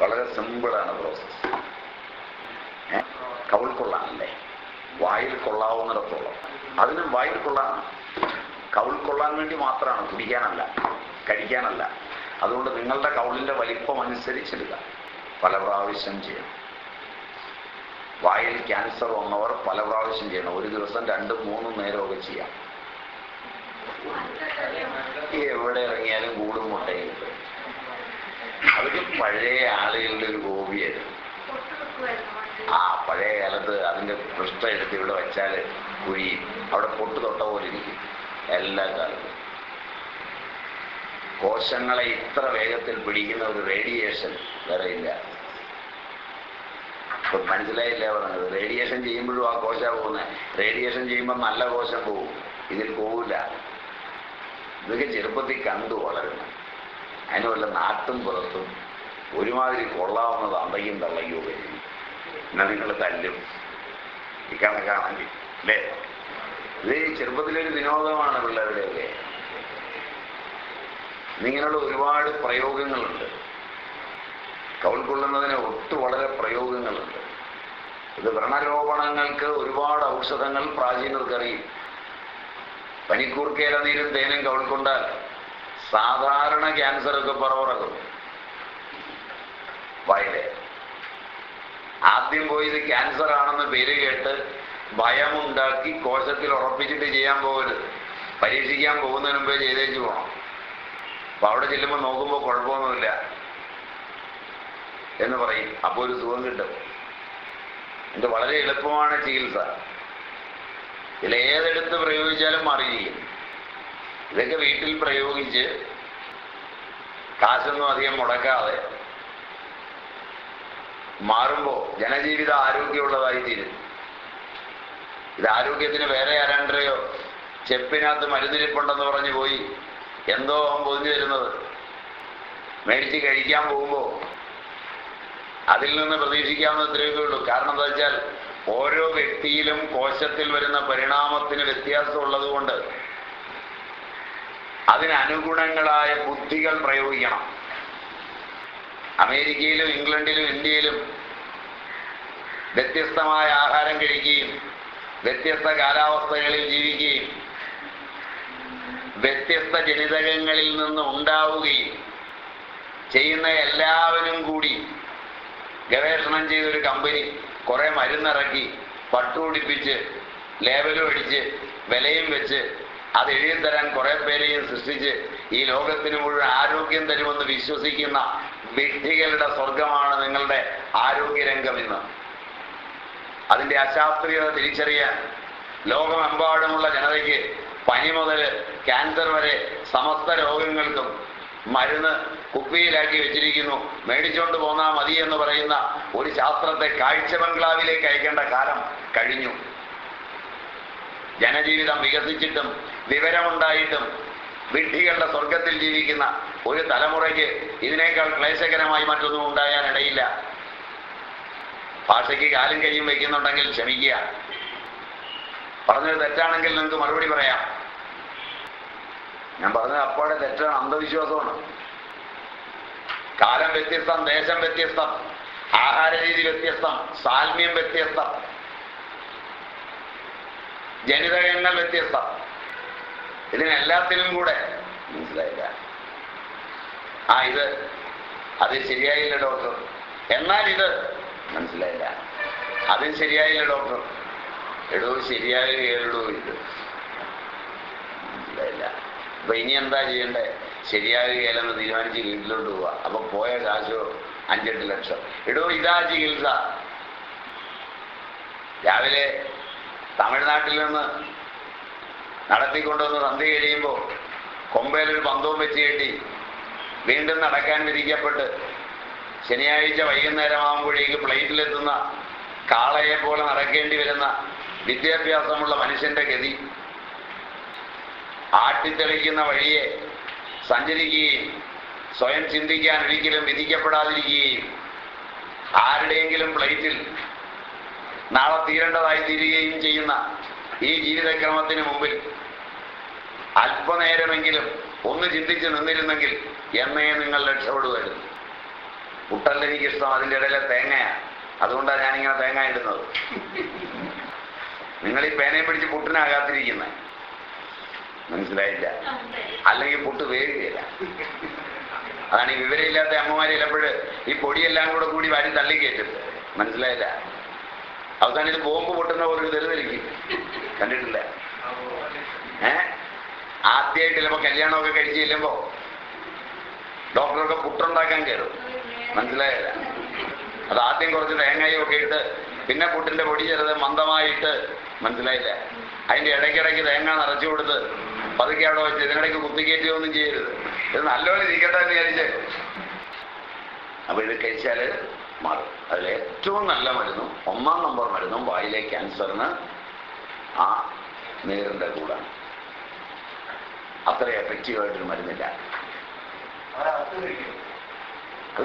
വളരെ സിമ്പിളാണ് പ്രോസസ് കവിൾ കൊള്ളാനല്ലേ വായിൽ കൊള്ളാവുന്നിടത്തോളം. അതിനും വായിൽ കൊള്ളാണ് കവിൾ കൊള്ളാൻ വേണ്ടി മാത്രമാണ് കുടിക്കാനല്ല കഴിക്കാനല്ല. അതുകൊണ്ട് നിങ്ങളുടെ കവിളിന്റെ വലിപ്പം അനുസരിച്ചിടുക. പല പ്രാവശ്യം ചെയ്യണം. വായിൽ ക്യാൻസർ വന്നവർ പല പ്രാവശ്യം ചെയ്യണം. ഒരു ദിവസം രണ്ടും മൂന്നും നേരമൊക്കെ ചെയ്യാം. എവിടെ ഇറങ്ങിയാലും കൂടും മുട്ടയും. അതൊക്കെ പഴയ ആളുകളുടെ ഒരു ഹോബിയായിരുന്നു. ആ പഴയ കാലത്ത് അതിന്റെ പൃഷ്ഠ എടുത്ത് ഇവിടെ വെച്ചാൽ കുഴി അവിടെ പൊട്ട് തൊട്ട പോലെ ഇരിക്കും എല്ലാ കാലത്തും. കോശങ്ങളെ ഇത്ര വേഗത്തിൽ പിടിക്കുന്ന ഒരു റേഡിയേഷൻ വേറെ ഇല്ല. മനസ്സിലായില്ല പറഞ്ഞത്? റേഡിയേഷൻ ചെയ്യുമ്പോഴും ആ കോശ പോകുന്നത് റേഡിയേഷൻ ചെയ്യുമ്പോൾ നല്ല കോശം പോകും. ഇതിൽ പോവില്ല. ഇതൊക്കെ ചെറുപ്പത്തിൽ കണ്ടു വളരണം അതിന് വല്ല നാട്ടും പുറത്തും ഒരുമാതിരി കൊള്ളാവുന്നത് അന്തയും തള്ളയോ വരും എന്നാ നിങ്ങൾ തല്ലും. കണക്കാണെങ്കിൽ അല്ലേ? ഇത് ചെറുപ്പത്തിലൊരു വിനോദമാണ് പിള്ളേരുടെയൊക്കെ. ഇങ്ങനെയുള്ള ഒരുപാട് പ്രയോഗങ്ങളുണ്ട്. കൗൾ കൊള്ളുന്നതിന് ഒട്ടു വളരെ പ്രയോഗങ്ങളുണ്ട്. ഇത് വ്രണരോപണങ്ങൾക്ക് ഒരുപാട് ഔഷധങ്ങൾ പ്രാചീനർക്കറിയും. പനിക്കൂർക്കേല നീരും തേനും കൗൾ കൊണ്ടാൽ സാധാരണ ക്യാൻസറൊക്കെ പറവറക്കും വയലെ. ആദ്യം പോയി ഇത് ക്യാൻസർ ആണെന്ന് പേര് കേട്ട് ഭയമുണ്ടാക്കി കോശത്തിൽ ഉറപ്പിച്ചിട്ട് ചെയ്യാൻ പോകരുത്. പരീക്ഷിക്കാൻ പോകുന്നതിന് മുമ്പേ ചെയ്തേച്ച് പോകണം അപ്പൊ അവിടെ ചെല്ലുമ്പോൾ നോക്കുമ്പോൾ കുഴപ്പമൊന്നുമില്ല. എന്ന് പറയും. അപ്പോൾ ഒരു സുഖം കിട്ടും. ഇത് വളരെ എളുപ്പമാണ് ചികിത്സ. ഇതിൽ ഏതെടുത്ത് പ്രയോഗിച്ചാലും മാറിയിരിക്കും ഇതൊക്കെ വീട്ടിൽ പ്രയോഗിച്ച് കാശൊന്നും അധികം മുടക്കാതെ മാറുമ്പോൾ ജനജീവിതം ആരോഗ്യമുള്ളതായി തീരും. ഇത് ആരോഗ്യത്തിന് വേറെ ആരാണ്ടരയോ ചെപ്പിനകത്ത് മരുന്നിരിപ്പുണ്ടെന്ന് പറഞ്ഞു പോയി എന്തോ അവൻ പൊതിഞ്ഞു വരുന്നത് മേടിച്ച് കഴിക്കാൻ പോകുമ്പോൾ അതിൽ നിന്ന് പ്രതീക്ഷിക്കാവുന്ന ഇത്രയൊക്കെ ഉള്ളൂ. കാരണം എന്താ വെച്ചാൽ ഓരോ വ്യക്തിയിലും കോശത്തിൽ വരുന്ന പരിണാമത്തിന് വ്യത്യാസമുള്ളത് കൊണ്ട് അതിനനുഗുണങ്ങളായ ബുദ്ധികൾ പ്രയോഗിക്കണം. അമേരിക്കയിലും ഇംഗ്ലണ്ടിലും ഇന്ത്യയിലും വ്യത്യസ്തമായ ആഹാരം കഴിക്കുകയും വ്യത്യസ്ത കാലാവസ്ഥകളിൽ ജീവിക്കുകയും വ്യത്യസ്ത ജനിതകങ്ങളിൽ നിന്ന് ഉണ്ടാവുകയും ചെയ്യുന്ന എല്ലാവരും കൂടി ഗവേഷണം ചെയ്തൊരു കമ്പനി കുറെ മരുന്നിറക്കി പട്ടുപിടിപ്പിച്ച് ലേബലും അടിച്ച് വിലയും വെച്ച് അത് എഴുതി തരാൻ കുറെ പേരെയും സൃഷ്ടിച്ച് ഈ ലോകത്തിന് മുഴുവൻ ആരോഗ്യം തരുമെന്ന് വിശ്വസിക്കുന്ന വിഡ്ഢികളുടെ സ്വർഗമാണ് നിങ്ങളുടെ ആരോഗ്യരംഗം ഇന്ന്. അതിന്റെ അശാസ്ത്രീയത തിരിച്ചറിയാൻ ലോകമെമ്പാടുമുള്ള ജനതയ്ക്ക് പനി മുതൽ ക്യാൻസർ വരെ സമസ്ത രോഗങ്ങൾക്കും മരുന്ന് കുപ്പിയിലാക്കി വെച്ചിരിക്കുന്നു. മേടിച്ചോണ്ട് പോന്നാൽ മതി എന്ന് പറയുന്ന ഒരു ശാസ്ത്രത്തെ കാഴ്ച ബംഗ്ലാവിലേക്ക് അയക്കേണ്ട കാലം കഴിഞ്ഞു. ജനജീവിതം വികസിച്ചിട്ടും വിവരമുണ്ടായിട്ടും വിഡ്ഢികളുടെ സ്വർഗത്തിൽ ജീവിക്കുന്ന ഒരു തലമുറയ്ക്ക് ഇതിനേക്കാൾ ക്ലേശകരമായി മറ്റൊന്നും ഉണ്ടായാനിടയില്ല ഭാഷയ്ക്ക് കാലും കൈയും വയ്ക്കുന്നുണ്ടെങ്കിൽ ക്ഷമിക്കുക. പറഞ്ഞത് തെറ്റാണെങ്കിൽ നിങ്ങൾക്ക് മറുപടി പറയാം. ഞാൻ പറഞ്ഞത് അപ്പോഴെ തെറ്റാണ് അന്ധവിശ്വാസമാണ്. കാലം വ്യത്യസ്തം ദേശം വ്യത്യസ്തം ആഹാര രീതി വ്യത്യസ്തം സാൽമ്യം വ്യത്യസ്തം ജനിതകങ്ങൾ വ്യത്യസ്തം. ഇതിനെല്ലാത്തിനും കൂടെ മനസ്സിലായില്ല. ആ ഇത് അത് ശരിയായില്ല ഡോക്ടർ. എന്നാൽ ഇത് മനസ്സിലായില്ല. അതും ശരിയായില്ല ഡോക്ടർ. എടോ ശരിയാകുകയുള്ളൂ ഇത്? മനസ്സിലായില്ല. അപ്പൊ ഇനി എന്താ ചെയ്യണ്ടേ? ശരിയാകുകയില്ലെന്ന് തീരുമാനിച്ച് വീട്ടിലോട്ട് പോവാ. അപ്പൊ പോയ കാശോ അഞ്ചെട്ട് ലക്ഷം. എടോ ഇതാ ചികിത്സ. രാവിലെ തമിഴ്നാട്ടിൽ നിന്ന് നടത്തിക്കൊണ്ടുവന്ന് സന്ധി കഴിയുമ്പോൾ കൊമ്പയിലൊരു പന്തവും വെച്ച് കെട്ടി വീണ്ടും നടക്കാൻ വിധിക്കപ്പെട്ട് ശനിയാഴ്ച വൈകുന്നേരമാകുമ്പോഴേക്ക് പ്ലേറ്റിലെത്തുന്ന കാളയെ പോലെ നടക്കേണ്ടി വരുന്ന വിദ്യാഭ്യാസമുള്ള മനുഷ്യന്റെ ഗതി. ആട്ടിത്തെളിക്കുന്ന വഴിയെ സഞ്ചരിക്കുകയും സ്വയം ചിന്തിക്കാൻ ഒരിക്കലും വിധിക്കപ്പെടാതിരിക്കുകയും ആരുടെയെങ്കിലും പ്ലേറ്റിൽ നാളെ തീരേണ്ടതായി തീരുകയും ചെയ്യുന്ന ഈ ജീവിതക്രമത്തിന് മുമ്പിൽ അല്പനേരമെങ്കിലും ഒന്ന് ചിന്തിച്ച് നിന്നിരുന്നെങ്കിൽ എന്നേ നിങ്ങൾ രക്ഷപ്പെടുമായിരുന്നു. പുട്ടല്ല എനിക്ക് ഇഷ്ടം അതിന്റെ ഇടയിലെ തേങ്ങയാണ്. അതുകൊണ്ടാണ് ഞാനിങ്ങനെ തേങ്ങ ഇടുന്നത്. നിങ്ങൾ ഈ പേനയെ പിടിച്ച് പുട്ടിനാകാത്തിരിക്കുന്നത് മനസ്സിലായില്ല. അല്ലെങ്കിൽ പുട്ട് വേകുകയില്ല അതാണ് ഈ വിവരമില്ലാത്ത അമ്മമാരെ ചിലപ്പോൾ ഈ പൊടിയെല്ലാം കൂടെ കൂടി വാരി തള്ളിക്കയറ്റും മനസ്സിലായില്ല? അവസാനം ഇത് ബോംബ് പൊട്ടുന്ന പോലെ ഒരു തെരുതിരിക്കും കണ്ടിട്ടില്ല. ഏ? ആദ്യമായിട്ട് ചിലപ്പോ കല്യാണമൊക്കെ കഴിച്ച് ചെല്ലുമ്പോ ഡോക്ടറൊക്കെ പുട്ടുണ്ടാക്കാൻ കയറും. മനസ്സിലായില്ല? അത് ആദ്യം കുറച്ച് തേങ്ങയും ഒക്കെ ഇട്ട് പിന്നെ പുട്ടിന്റെ പൊടി ചെറുത് മന്ദമായിട്ട് മനസ്സിലായില്ല. അതിന്റെ ഇടയ്ക്കിടയ്ക്ക് തേങ്ങ നിറച്ചു കൊടുത്ത് പതുക്കെ അവിടെ വെച്ച് ഇതിനിടയ്ക്ക് കുത്തിക്കയറ്റുകയൊന്നും ചെയ്യരുത്. ഇത് നല്ലോണം ഇരിക്കട്ടെ എന്ന് വിചാരിച്ച്. അപ്പൊ ഇത് കഴിച്ചാൽ മാറും. അതിൽ ഏറ്റവും നല്ല മരുന്നും ഒന്നാം നമ്പർ മരുന്നും വായിലെ ക്യാൻസറിന് ആ നീറിന്റെ കൂടാണ്. അത്ര എഫക്റ്റീവ് ആയിട്ടൊരു മരുന്നില്ല. അത്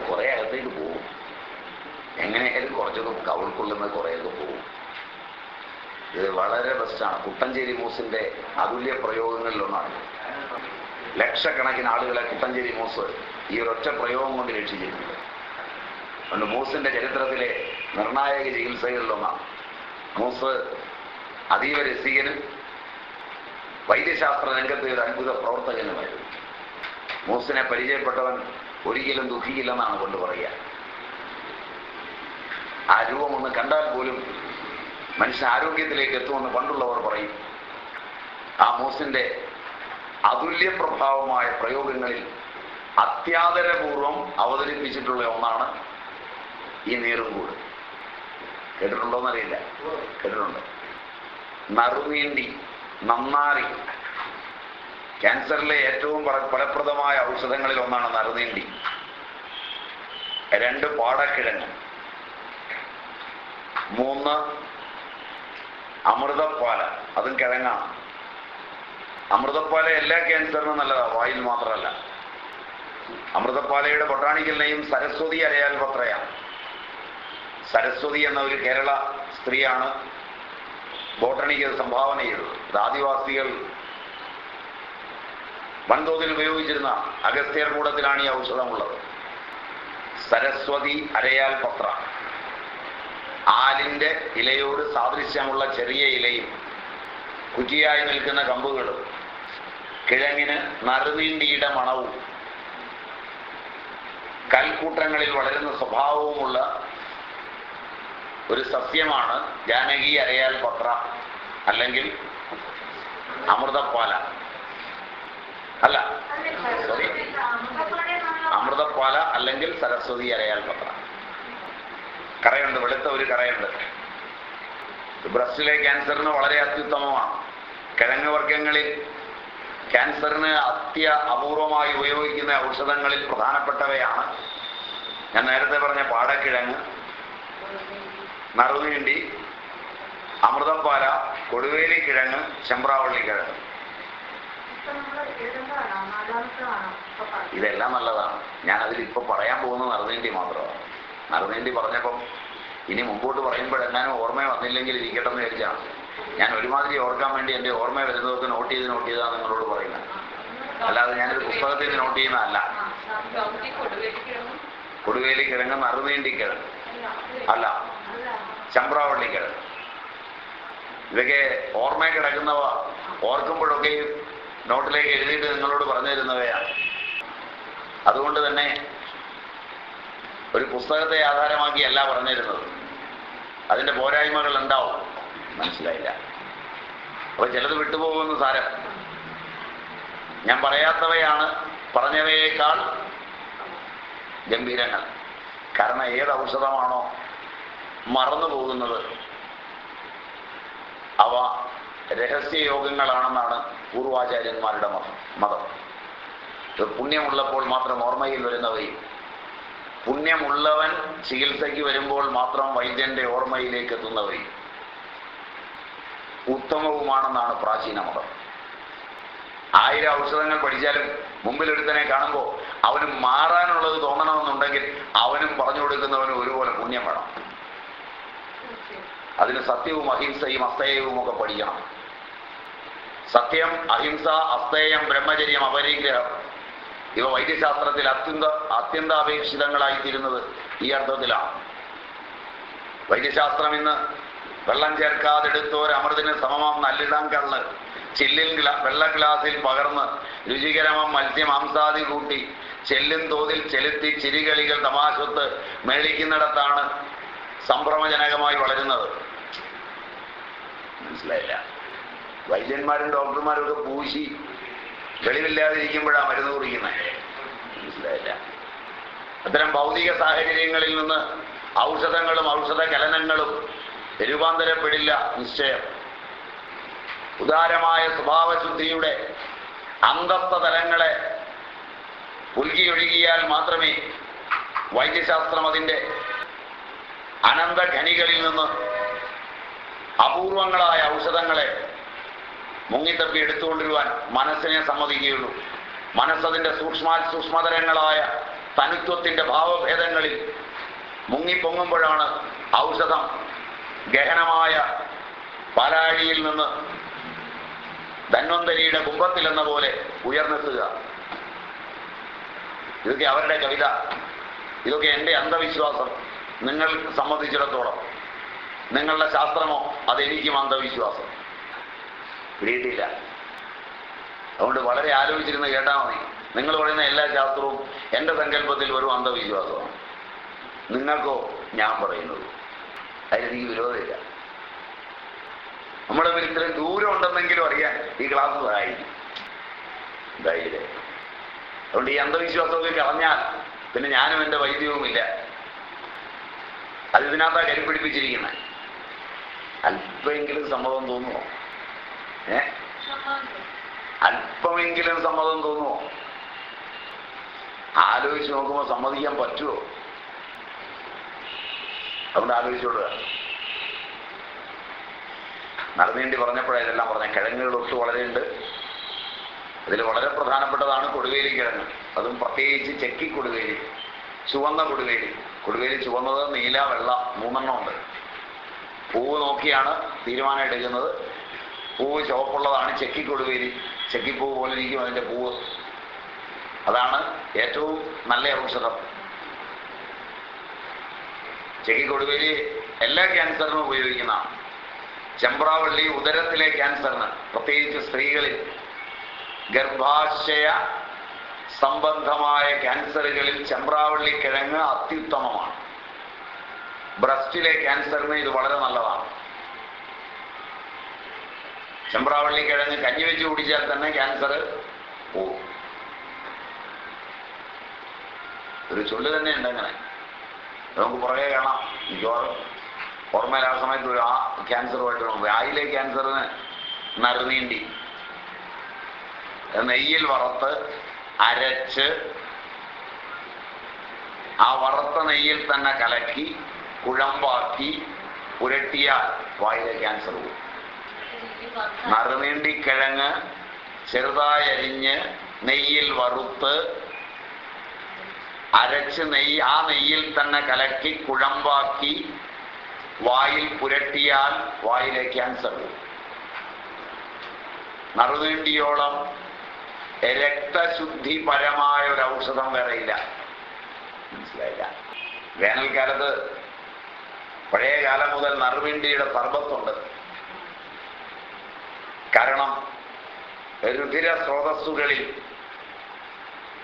കുറെ അകത്തേക്ക് പോവും എങ്ങനെയായാലും കുറച്ചൊക്കെ കവിൾക്കൊള്ളുന്ന കുറേയൊക്കെ പോവും ഇത് വളരെ ബെസ്റ്റാണ് കുട്ടഞ്ചേരി മൂസിന്റെ അതുല്യ പ്രയോഗങ്ങളിലൊന്നാണ് ലക്ഷക്കണക്കിന് ആളുകളെ കുട്ടഞ്ചേരി മൂസ് ഈ ഒരൊറ്റ പ്രയോഗം കൊണ്ട് രക്ഷിച്ചിട്ടുണ്ട്. അതുകൊണ്ട് മൂസിന്റെ ചരിത്രത്തിലെ നിർണായക ചികിത്സകളിലൊന്നാണ് മൂസ് അതീവ രസികനും വൈദ്യശാസ്ത്ര രംഗത്തെ ഒരു അത്ഭുത പ്രവർത്തകനുമായിരുന്നു. മൂസിനെ പരിചയപ്പെട്ടവൻ ഒരിക്കലും ദുഃഖിക്കില്ലെന്നാണ് കൊണ്ട് പറയുക. ആ രൂപം ഒന്ന് കണ്ടാൽ പോലും മനുഷ്യ ആരോഗ്യത്തിലേക്ക് എത്തുമെന്ന് പണ്ടുള്ളവർ പറയും. ആ മൂസിന്റെ അതുല്യ പ്രഭാവമായ പ്രയോഗങ്ങളിൽ അത്യാദരപൂർവം അവതരിപ്പിച്ചിട്ടുള്ള ഒന്നാണ് ഈ നീറും കൂട്. കേട്ടിട്ടുണ്ടോന്നറിയില്ല കേട്ടിട്ടുണ്ടോ? നറുനീണ്ടി നന്നാറി ക്യാൻസറിലെ ഏറ്റവും ഫല- ഫലപ്രദമായ ഔഷധങ്ങളിൽ ഒന്നാണ് നറുനീണ്ടി. രണ്ട് പാടക്കിഴങ്ങ് മൂന്ന് അമൃതപ്പാല. അതും കിഴങ്ങാണ്. അമൃതപ്പാല എല്ലാ ക്യാൻസറിനും നല്ലതാണ് വായിൽ മാത്രമല്ല. അമൃതപ്പാലയുടെ ബൊട്ടാണിക്കൽ നെയ്യും സരസ്വതി അരയാൽ പത്രയാണ് സരസ്വതി എന്ന ഒരു കേരള സ്ത്രീയാണ് ബോട്ടണിക്ക് സംഭാവന ചെയ്തത്. ആദിവാസികൾ വൻതോതിൽ ഉപയോഗിച്ചിരുന്ന അഗസ്ത്യർ കൂടത്തിലാണ് ഈ ഔഷധമുള്ളത്. സരസ്വതി അരയാൽ പത്ര. ആലിന്റെ ഇലയോട് സാദൃശ്യമുള്ള ചെറിയ ഇലയും കുറ്റിയായി നിൽക്കുന്ന കമ്പുകളും കിഴങ്ങിന് നറുനീണ്ടിയുടെ മണവും കൽക്കൂട്ടങ്ങളിൽ വളരുന്ന സ്വഭാവവുമുള്ള ഒരു സസ്യമാണ് ജാനകി അരയാൽ പത്ര അല്ലെങ്കിൽ അമൃതപ്പാല. അല്ല സോറി അമൃതപ്പാല അല്ലെങ്കിൽ സരസ്വതി അരയാൽ പത്ര കറയുണ്ട് വെളുത്ത ഒരു കറയുണ്ട്. ബ്രസ്റ്റിലെ ക്യാൻസറിന് വളരെ അത്യുത്തമമാണ്. കിഴങ്ങ് വർഗങ്ങളിൽ ക്യാൻസറിന് അത്യ അപൂർവമായി ഉപയോഗിക്കുന്ന ഔഷധങ്ങളിൽ പ്രധാനപ്പെട്ടവയാണ്. ഞാൻ നേരത്തെ പറഞ്ഞ പാടക്കിഴങ്ങ് നറുനീണ്ടി അമൃതപ്പാല കൊടുവേലി കിഴങ്ങ് ചെമ്പ്രാവള്ളി കിഴങ്ങ്. ഇതെല്ലാം നല്ലതാണ്. ഞാൻ അതിൽ ഇപ്പൊ പറയാൻ പോകുന്നത് നറുനീണ്ടി മാത്രമാണ്. നറുനീണ്ടി പറഞ്ഞപ്പം ഇനി മുമ്പോട്ട് പറയുമ്പോഴെങ്ങാനും ഓർമ്മ വന്നില്ലെങ്കിൽ ഇരിക്കട്ടെ എന്ന് വിചാരിച്ചാണ്. ഞാൻ ഒരുമാതിരി ഓർക്കാൻ വേണ്ടി എന്റെ ഓർമ്മ വരുന്നതൊക്കെ നോട്ട് ചെയ്ത് നോട്ട് ചെയ്താണ് നിങ്ങളോട് പറയുന്നത്. അല്ലാതെ ഞാനൊരു പുസ്തകത്തിൽ നിന്ന് നോട്ട് ചെയ്യുന്നതല്ല. കൊടുവേലി കിഴങ്ങ് നറുനീണ്ടി കിഴങ്ങ്. അല്ല ചമ്പ്രാവള്ളി കിഴങ്ങ് ഇതൊക്കെ ഓർമ്മ കിടക്കുന്നവ ഓർക്കുമ്പോഴൊക്കെ നോട്ടിലേക്ക് എഴുതിയിട്ട് നിങ്ങളോട് പറഞ്ഞു തരുന്നവയാണ് അതുകൊണ്ട് തന്നെ ഒരു പുസ്തകത്തെ ആധാരമാക്കിയല്ല പറഞ്ഞു തരുന്നത് അതിന്റെ പോരായ്മകൾ ഉണ്ടാവും മനസ്സിലായില്ല. അപ്പൊ ചിലത് വിട്ടുപോകുന്ന സാരം. ഞാൻ പറയാത്തവയാണ് പറഞ്ഞവയേക്കാൾ ഗംഭീരങ്ങൾ. കാരണം ഏത് ഔഷധമാണോ മറന്നു പോകുന്നത്. അവ രഹസ്യയോഗങ്ങളാണെന്നാണ് പൂർവാചാര്യന്മാരുടെ മതം. മതം പുണ്യമുള്ളപ്പോൾ മാത്രം ഓർമ്മയിൽ വരുന്നവയും പുണ്യമുള്ളവൻ ചികിത്സയ്ക്ക് വരുമ്പോൾ മാത്രം വൈദ്യന്റെ ഓർമ്മയിലേക്ക് എത്തുന്നവയും ഉത്തമവുമാണെന്നാണ് പ്രാചീന മതം. ആയിരം ഔഷധങ്ങൾ പഠിച്ചാലും മുമ്പിൽ ഒരുത്തനെ കാണുമ്പോൾ അവന് മാറാനുള്ളത് തോന്നണമെന്നുണ്ടെങ്കിൽ അവനും പറഞ്ഞു കൊടുക്കുന്നവനും ഒരുപോലെ പുണ്യം വേണം. അതിന് സത്യവും അഹിംസയും അസ്തേയവും ഒക്കെ പഠിക്കണം. സത്യം അഹിംസ അസ്തേയം ബ്രഹ്മചര്യം അപരിഗ്രഹം ഇവ വൈദ്യശാസ്ത്രത്തിൽ അത്യന്ത അത്യന്താപേക്ഷിതങ്ങളായിത്തീരുന്നത് ഈ അർത്ഥത്തിലാണ്. വൈദ്യശാസ്ത്രം ഇന്ന് വെള്ളം ചേർക്കാതെ എടുത്തോർ അമൃതിന് സമമം നല്ലിടം കള്ള്. ചില്ലിൽ വെള്ള ഗ്ലാസിൽ പകർന്ന് രുചികരമം മത്സ്യം ആംസാദി കൂട്ടി ചെല്ലും തോതിൽ ചെലുത്തി ചിരികളികൾ തമാശത്ത് മേളിക്കുന്നിടത്താണ് സംഭ്രമജനകമായി വളരുന്നത്. മനസ്സിലായില്ല. വൈദ്യന്മാരും ഡോക്ടർമാരും ഒക്കെ പൂശി തെളിവില്ലാതിരിക്കുമ്പോഴാണ് മരുന്ന് കുറിക്കുന്നത് മനസ്സിലായില്ല. അത്തരം ഭൗതിക സാഹചര്യങ്ങളിൽ നിന്ന് ഔഷധങ്ങളും ഔഷധ കലനങ്ങളും രൂപാന്തരപ്പെടില്ല നിശ്ചയം. ഉദാരമായ സ്വഭാവശുദ്ധിയുടെ അന്തസ്ഥ തലങ്ങളെ ഉൽകിയൊഴുകിയാൽ മാത്രമേ വൈദ്യശാസ്ത്രം അതിന്റെ അനന്തഖനികളിൽ നിന്ന് അപൂർവങ്ങളായ ഔഷധങ്ങളെ മുങ്ങിത്തപ്പി എടുത്തുകൊണ്ടിരുവാൻ മനസ്സിനെ സമ്മതിക്കുകയുള്ളൂ. മനസ്സതിന്റെ സൂക്ഷ്മാ സൂക്ഷ്മതരങ്ങളായ തനുത്വത്തിന്റെ ഭാവഭേദങ്ങളിൽ മുങ്ങിപ്പൊങ്ങുമ്പോഴാണ് ഔഷധം ഗഹനമായ പാലാഴിയിൽ നിന്ന് ധന്വന്തരിയുടെ കുംഭത്തിൽ എന്ന പോലെ ഉയർന്നെത്തുക. ഇതൊക്കെ അവരുടെ കവിത. ഇതൊക്കെ എന്റെ അന്ധവിശ്വാസം. നിങ്ങൾ സമ്മതിച്ചിടത്തോളം. നിങ്ങളുടെ ശാസ്ത്രമോ അതെനിക്കും അന്ധവിശ്വാസം പിടിയിട്ടില്ല അതുകൊണ്ട് വളരെ ആലോചിച്ചിരുന്ന് കേട്ടാൽ മതി. നിങ്ങൾ പറയുന്ന എല്ലാ ശാസ്ത്രവും എന്റെ സങ്കല്പത്തിൽ വെറും അന്ധവിശ്വാസമാണ് നിങ്ങൾക്കോ ഞാൻ പറയുന്നത്. അതിലെനിക്ക് വിരോധമില്ല. നമ്മുടെ ഇത്രയും ദൂരം ഉണ്ടെന്നെങ്കിലും അറിയാൻ ഈ ക്ലാസ് സഹായിക്കും. എന്തായില്ലേ? അതുകൊണ്ട് ഈ അന്ധവിശ്വാസമൊക്കെ കളഞ്ഞാൽ പിന്നെ ഞാനും എന്റെ വൈദ്യവുമില്ല. അത് ഇതിനകത്താ കരിപ്പിടിപ്പിച്ചിരിക്കുന്നത് അല്പമെങ്കിലും സമ്മതം തോന്നുമോ ഏ? അല്പമെങ്കിലും സമ്മതം തോന്നുമോ ആലോചിച്ച് നോക്കുമ്പോൾ സമ്മതിക്കാൻ പറ്റുമോ അതുകൊണ്ട് ആലോചിച്ചോടുക നടന്നേണ്ടി പറഞ്ഞപ്പോഴാണ് ഇതെല്ലാം പറഞ്ഞ കിഴങ്ങുകൾ ഒട്ട് ഉണ്ട് അതിൽ വളരെ പ്രധാനപ്പെട്ടതാണ് കൊടുവേലി കിഴങ്ങ്. അതും പ്രത്യേകിച്ച് ചെക്കി കൊടുവേലി ചുവന്ന കൊടുവേലി. കൊടുവേലി ചുവന്നത് നീല വെള്ള മൂന്നെണ്ണം ഉണ്ട്. പൂവ് നോക്കിയാണ് തീരുമാനം എടുക്കുന്നത്. പൂവ് ചുവപ്പുള്ളതാണ്. ചെക്കി കൊടുവേലി ചെക്കിപ്പൂവ് പോലെ ഇരിക്കും അതിന്റെ പൂവ് അതാണ് ഏറ്റവും നല്ല ഔഷധം. ചെക്കി കൊടുവേലി എല്ലാ ക്യാൻസറിനും ഉപയോഗിക്കുന്നതാണ് ചെമ്പ്രാവള്ളി ഉദരത്തിലെ ക്യാൻസറിന് പ്രത്യേകിച്ച് സ്ത്രീകളിൽ ഗർഭാശയ സംബന്ധമായ ക്യാൻസറുകളിൽ ചെമ്പ്രാവള്ളി കിഴങ്ങ് അത്യുത്തമമാണ്. ബ്രസ്റ്റിലെ ക്യാൻസറിന് ഇത് വളരെ നല്ലതാണ്. ചെമ്പ്രാവള്ളി കിഴങ്ങ് കഞ്ഞി വെച്ച് കുടിച്ചാൽ തന്നെ ക്യാൻസർ പോകും. ഒരു ചൊല്ല് തന്നെ ഉണ്ട് അങ്ങനെ. നമുക്ക് പുറകെ കാണാം. മിക്കവാറും ഓർമ്മയിൽ ആ സമയത്ത് ഒരു ആ ക്യാൻസറുമായിട്ട് ആയിലെ ക്യാൻസറിന് നറുനീണ്ടി നെയ്യിൽ വറുത്ത് അരച്ച് ആ വറുത്ത നെയ്യിൽ തന്നെ കലക്കി കുഴമ്പാക്കി പുരട്ടിയാൽ വായിലെ ക്യാൻസർ പോകും നറുനീണ്ടി കിഴങ്ങ് ചെറുതായി അരിഞ്ഞ് നെയ്യിൽ വറുത്ത് അരച്ച് നെയ്യ് ആ നെയ്യിൽ തന്നെ കലക്കി കുഴമ്പാക്കി വായിൽ പുരട്ടിയാൽ വായിലെ ക്യാൻസർ പോകും നറുനീണ്ടിയോളം രക്തശുദ്ധിപരമായ ഒരു ഔഷധം വേറെയില്ല മനസ്സിലായില്ല? വേനൽക്കാലത്ത് പഴയ കാലം മുതൽ നറുവിണ്ടിയുടെ പർവത്തുണ്ട്. കാരണം രുധിര സ്രോതസ്സുകളിൽ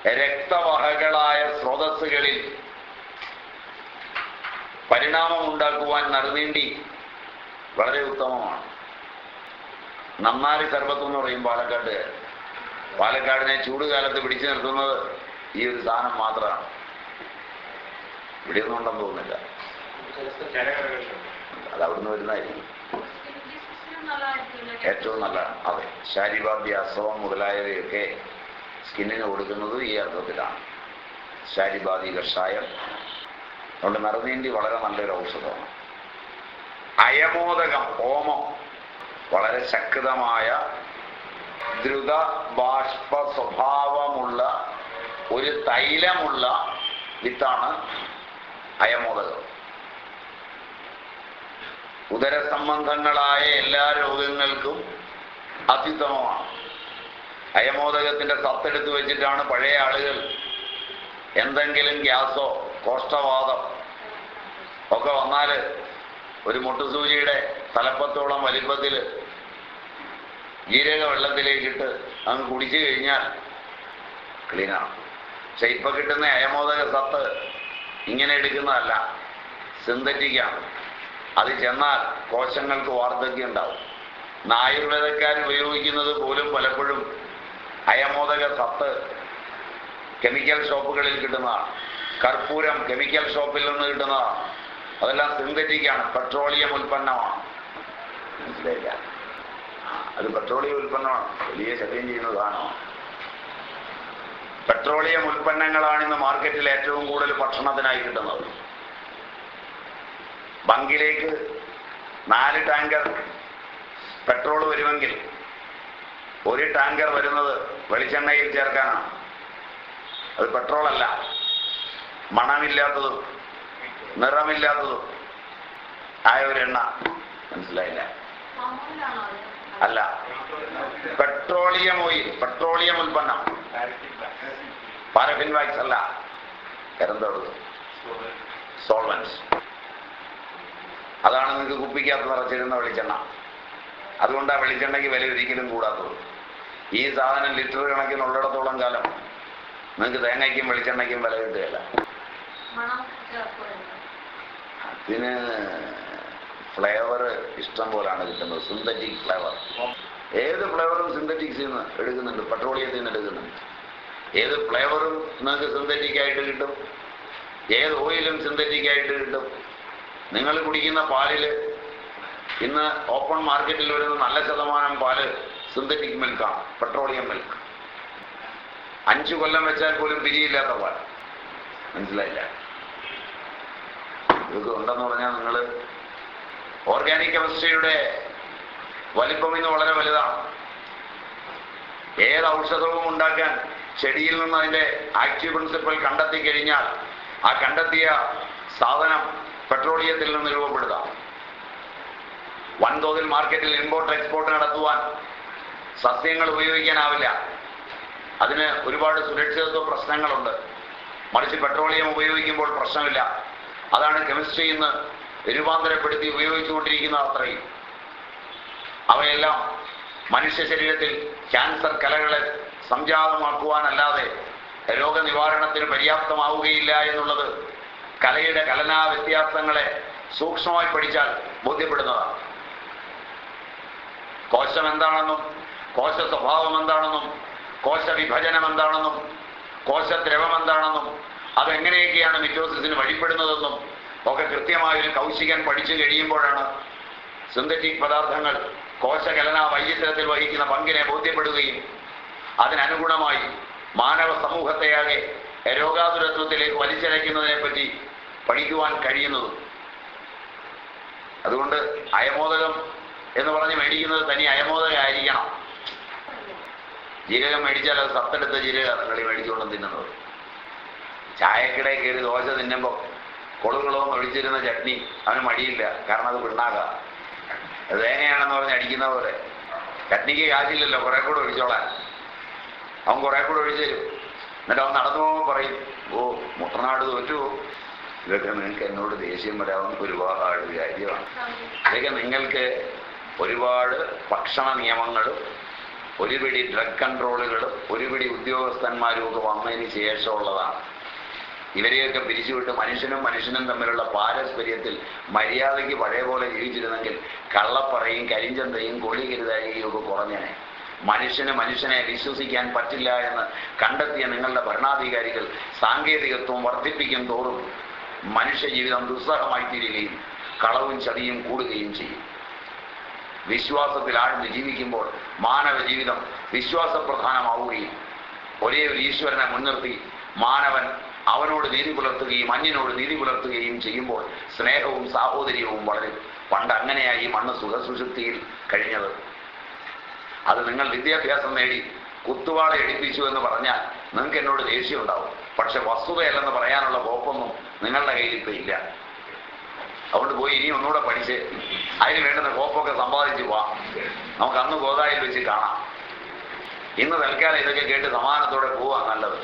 രക്തവഹകളായ സ്രോതസ്സുകളിൽ പരിണാമം ഉണ്ടാക്കുവാൻ നറുനീണ്ടി വളരെ ഉത്തമമാണ്. നന്നാരി സർബത്ത് എന്ന് പറയും പാലക്കാട് പാലക്കാടിനെ ചൂടുകാലത്ത് പിടിച്ചു നിർത്തുന്നത് ഈ ഒരു സാധനം മാത്രമാണ്. ഇവിടെയൊന്നും ഉണ്ടെന്ന് തോന്നുന്നില്ല. അത് അവിടുന്ന് വരുന്നതായിരിക്കും. ഏറ്റവും നല്ല അതെ ശാരിവാദ്യാസവം മുതലായവയൊക്കെ സ്കിന്നിന് കൊടുക്കുന്നത് ഈ അർത്ഥത്തിലാണ്. ശാരിബാദി കഷായം അതുകൊണ്ട് നറുനീണ്ടി വളരെ നല്ലൊരു ഔഷധമാണ്. അയമോദകം ഹോമം വളരെ ശക്തമായ ദ്രുത ബാഷ്പ സ്വഭാവമുള്ള ഒരു തൈലമുള്ള വിത്താണ് അയമോദകം. ഉദരസംബന്ധങ്ങളായ എല്ലാ രോഗങ്ങൾക്കും അത്യുത്തമമാണ്. അയമോദകത്തിന്റെ സത്തെടുത്ത് വെച്ചിട്ടാണ് പഴയ ആളുകൾ എന്തെങ്കിലും ഗ്യാസോ കോഷ്ടവാദം ഒക്കെ വന്നാൽ ഒരു മുട്ടുസൂചിയുടെ തലപ്പത്തോളം വലിപ്പത്തിൽ ജീരക വെള്ളത്തിലേക്കിട്ട് അങ്ങ് കുടിച്ചു കഴിഞ്ഞാൽ ക്ലീനാണ്. പക്ഷെ ഇപ്പൊ കിട്ടുന്ന അയമോദക സത്ത് ഇങ്ങനെ എടുക്കുന്നതല്ല സിന്തറ്റിക്കാണ്. അത് ചെന്നാൽ കോശങ്ങൾക്ക് വാർദ്ധക്യം ഉണ്ടാവും. ആയുർവേദക്കാർ ഉപയോഗിക്കുന്നത് പോലും പലപ്പോഴും അയമോദക സത്ത് കെമിക്കൽ ഷോപ്പുകളിൽ കിട്ടുന്നതാണ്. കർപ്പൂരം കെമിക്കൽ ഷോപ്പിൽ നിന്ന് കിട്ടുന്നതാണ്. അതെല്ലാം സിന്തറ്റിക്കാണ് പെട്രോളിയം ഉൽപ്പന്നമാണ്. മനസ്സിലായില്ല? അത് പെട്രോളിയം ഉൽപ്പന്നമാണ്. വലിയ ശല്യം ചെയ്യുന്ന സാധനമാണ്. പെട്രോളിയം ഉൽപ്പന്നങ്ങളാണ് ഇന്ന് മാർക്കറ്റിൽ ഏറ്റവും കൂടുതൽ ഭക്ഷണത്തിനായി കിട്ടുന്നത്. ബങ്കിലേക്ക് നാല് ടാങ്കർ പെട്രോൾ വരുമെങ്കിൽ ഒരു ടാങ്കർ വരുന്നത് വെളിച്ചെണ്ണയിൽ ചേർക്കാനാണ്. അത് പെട്രോളല്ല. മണമില്ലാത്തതും നിറമില്ലാത്തതും ആയ ഒരു എണ്ണ. മനസ്സിലായില്ല? അല്ല. പെട്രോളിയം ഓയിൽ പെട്രോളിയം ഉൽപ്പന്നം. പാരഫിൻ വാക്സ് അല്ല. എന്തോട് സോൾവൻസ്. അതാണ് നിങ്ങൾക്ക് കുപ്പിക്കകത്ത് നിറച്ചിരുന്ന വെളിച്ചെണ്ണ. അതുകൊണ്ട് ആ വെളിച്ചെണ്ണയ്ക്ക് വില ഒരിക്കലും കൂടാത്തത്. ഈ സാധനം ലിറ്റർ കണക്കിനുള്ളിടത്തോളം കാലം നിങ്ങൾക്ക് തേങ്ങയ്ക്കും വെളിച്ചെണ്ണയ്ക്കും വില കിട്ടുകയില്ല. അതിന് ഫ്ലേവർ ഇഷ്ടം പോലാണ് കിട്ടുന്നത്. സിന്തറ്റിക് ഫ്ലേവർ ഏത് ഫ്ലേവറും സിന്തറ്റിക്സിൽ നിന്ന് എടുക്കുന്നുണ്ട്. പെട്രോളിയത്തിൽ നിന്ന് എടുക്കുന്നുണ്ട്. ഏത് ഫ്ലേവറും നിങ്ങൾക്ക് സിന്തറ്റിക് ആയിട്ട് കിട്ടും. ഏത് ഓയിലും സിന്തറ്റിക് ആയിട്ട് കിട്ടും. നിങ്ങൾ കുടിക്കുന്ന പാലിൽ ഇന്ന് ഓപ്പൺ മാർക്കറ്റിൽ വരുന്ന നല്ല ശതമാനം പാൽ സിന്തറ്റിക് മിൽക്കാണ് പെട്രോളിയം മിൽക്ക് അഞ്ചു കൊല്ലം വെച്ചാൽ പോലും പിരിയില്ലാത്ത പാൽ മനസ്സിലായില്ല? ഇതൊക്കെ ഉണ്ടെന്ന് പറഞ്ഞാൽ നിങ്ങൾ ഓർഗാനിക് കെമിസ്ട്രിയുടെ വലിപ്പം ഇന്ന് വളരെ വലുതാണ്. ഏത് ഔഷധവും ഉണ്ടാക്കാൻ ചെടിയിൽ നിന്ന് അതിന്റെ ആക്റ്റീവ് പ്രിൻസിപ്പൽ കണ്ടെത്തി കഴിഞ്ഞാൽ ആ കണ്ടെത്തിയ സാധനം പെട്രോളിയത്തിൽ നിന്ന് രൂപപ്പെടുത്താം വൻതോതിൽ മാർക്കറ്റിൽ ഇമ്പോർട്ട് എക്സ്പോർട്ട് നടത്തുവാൻ സസ്യങ്ങൾ ഉപയോഗിക്കാനാവില്ല. അതിന് ഒരുപാട് സുരക്ഷിതത്വ പ്രശ്നങ്ങളുണ്ട്. മറിച്ച് പെട്രോളിയം ഉപയോഗിക്കുമ്പോൾ പ്രശ്നമില്ല. അതാണ് കെമിസ്ട്രി ഇന്ന് രൂപാന്തരപ്പെടുത്തി ഉപയോഗിച്ചുകൊണ്ടിരിക്കുന്ന അത്രയും. അവയെല്ലാം മനുഷ്യ ശരീരത്തിൽ ക്യാൻസർ കലകളെ സംജാതമാക്കുവാനല്ലാതെ രോഗനിവാരണത്തിന് പര്യാപ്തമാവുകയില്ല എന്നുള്ളത് കലയുടെ കലനാ വ്യത്യാസങ്ങളെ സൂക്ഷ്മമായി പഠിച്ചാൽ ബോധ്യപ്പെടുന്നതാണ്. കോശം എന്താണെന്നും കോശ സ്വഭാവം എന്താണെന്നും കോശ വിഭജനം എന്താണെന്നും കോശദ്രവം എന്താണെന്നും അതെങ്ങനെയൊക്കെയാണ് മിറ്റോസിസിന് വഴിപ്പെടുന്നതെന്നും ഒക്കെ കൃത്യമായ ഒരു കൗശികൻ പഠിച്ചു കഴിയുമ്പോഴാണ് സിന്തറ്റിക് പദാർത്ഥങ്ങൾ കോശകലന വൈചിത്രത്തിൽ വഹിക്കുന്ന പങ്കിനെ ബോധ്യപ്പെടുകയും അതിനനുഗുണമായി മാനവ സമൂഹത്തെയാകെ രോഗാതുരത്വത്തിലേക്ക് വലിച്ചഴയ്ക്കുന്നതിനെ പറ്റി പഠിക്കുവാൻ കഴിയുന്നതും. അതുകൊണ്ട് അയമോദകം എന്ന് പറഞ്ഞ് മേടിക്കുന്നത് തനി അയമോദകമായിരിക്കണം ജീരകം മേടിച്ചാൽ അത് സത്തെടുത്ത ജീരകം കളി മേടിച്ചുകൊണ്ട് തിന്നുന്നത്. ചായക്കിടയിൽ കയറി ദോശ തിന്നുമ്പോൾ കൊളുകളോ ഒഴിച്ചിരുന്ന ചട്നി അവന് മടിയില്ല കാരണം അത് പിണ്ണാകാം അത് തേങ്ങയാണെന്ന് പറഞ്ഞ് അടിക്കുന്ന പോലെ. ചട്നിക്ക് കാശില്ലല്ലോ കുറെ കൂടെ ഒഴിച്ചോളാൻ. അവൻ കുറെ കൂടെ ഒഴിച്ചു തരും. എന്നിട്ട് അവൻ നടന്നു പോകുമ്പോൾ പറയും ഓ മുട്ടനാട് തോറ്റു. ഇതൊക്കെ നിങ്ങൾക്ക് എന്നോട് ദേഷ്യം വരാവുന്ന ഒരുപാട് കാര്യമാണ്. ഇതൊക്കെ നിങ്ങൾക്ക് ഒരുപാട് ഭക്ഷണ നിയമങ്ങളും ഒരുപിടി ഡ്രഗ് കൺട്രോളുകളും ഒരുപിടി ഉദ്യോഗസ്ഥന്മാരും ഒക്കെ വന്നതിന് ശേഷമുള്ളതാണ്. ഇവരെയൊക്കെ പിരിച്ചുവിട്ട് മനുഷ്യനും മനുഷ്യനും തമ്മിലുള്ള പാരസ്പര്യത്തിൽ മര്യാദയ്ക്ക് പഴയ പോലെ ജീവിച്ചിരുന്നെങ്കിൽ കള്ളപ്പറയും കരിഞ്ചന്തയും കൊളികരുതായികയും ഒക്കെ കുറഞ്ഞേ മനുഷ്യന് മനുഷ്യനെ വിശ്വസിക്കാൻ പറ്റില്ല എന്ന് കണ്ടെത്തിയ നിങ്ങളുടെ ഭരണാധികാരികൾ സാങ്കേതികത്വം വർദ്ധിപ്പിക്കും തോറും മനുഷ്യ ജീവിതം ദുസ്സഹമായി തീരുകയും കളവും ചതിയും കൂടുകയും ചെയ്യും. വിശ്വാസത്തിൽ ആഴ്ന്ന് ജീവിക്കുമ്പോൾ മാനവ ജീവിതം വിശ്വാസപ്രധാനമാവുകയും ഒരേ ഒരു ഈശ്വരനെ മുൻനിർത്തി മാനവൻ അവനോട് നീതി പുലർത്തുകയും അന്യനോട് നീതി പുലർത്തുകയും ചെയ്യുമ്പോൾ സ്നേഹവും സാഹോദര്യവും വളരും പണ്ട് അങ്ങനെയായി മണ്ണ് സുഖസുഷുപ്തിയിൽ കഴിഞ്ഞത്. അത് നിങ്ങൾ വിദ്യാഭ്യാസം നേടി കുത്തുവാള എടുപ്പിച്ചു എന്ന് പറഞ്ഞാൽ നിങ്ങൾക്ക് എന്നോട് ദേഷ്യം ഉണ്ടാവും. പക്ഷെ വസ്തുതയല്ലെന്ന് പറയാനുള്ള കോപ്പൊന്നും നിങ്ങളുടെ കയ്യിൽ ഇപ്പൊ ഇല്ല. അതുകൊണ്ട് പോയി ഇനി ഒന്നുകൂടെ പഠിച്ച് അതിന് വേണ്ടുന്ന കോപ്പൊക്കെ സമ്പാദിച്ചു പോവാം. നമുക്ക് അന്ന് ഗോതായിൽ വെച്ച് കാണാം. ഇന്ന് തൽക്കാലം ഇതൊക്കെ കേട്ട് സമാധാനത്തോടെ പോവാ നല്ലത്.